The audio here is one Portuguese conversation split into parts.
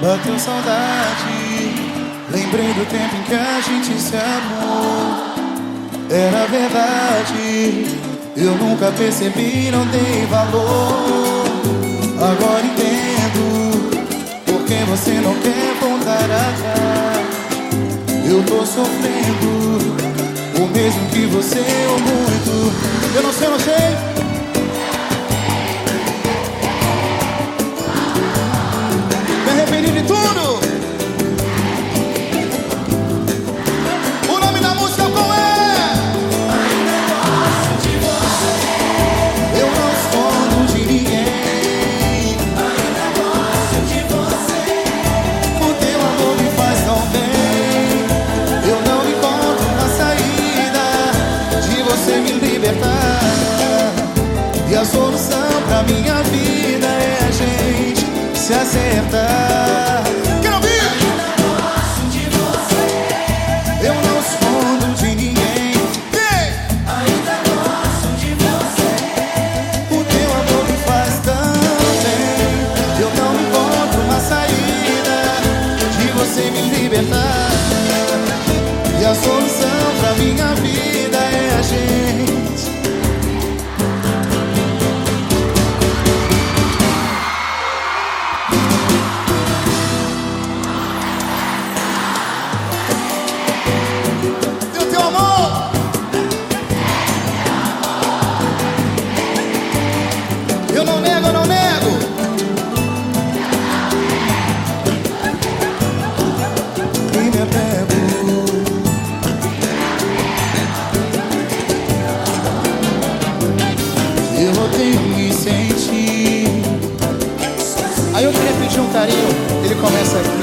Bateu saudade Lembrei do tempo em que a gente se amou. Era verdade Eu nunca percebi, não dei valor. Agora entendo Porque você não quer voltar atrás. Eu tô sofrendo O mesmo que você ou muito. Eu não sei, não sei. a solução pra minha vida é a gente se acertar. ele começa aqui.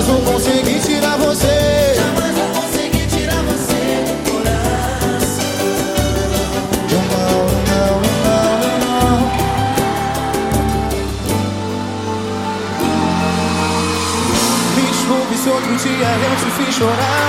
Jamais vou conseguir tirar você. Jamais vou conseguir tirar você do coração. Não, não, não, não. Me desculpe se outro dia eu te fiz chorar.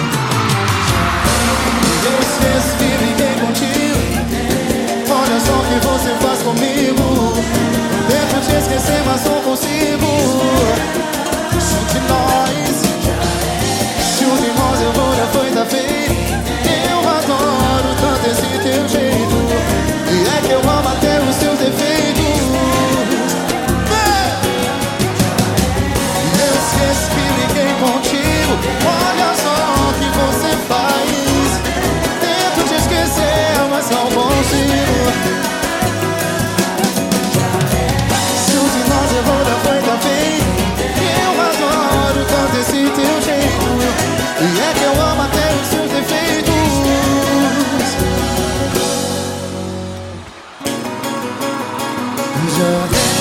mas não consigo sure.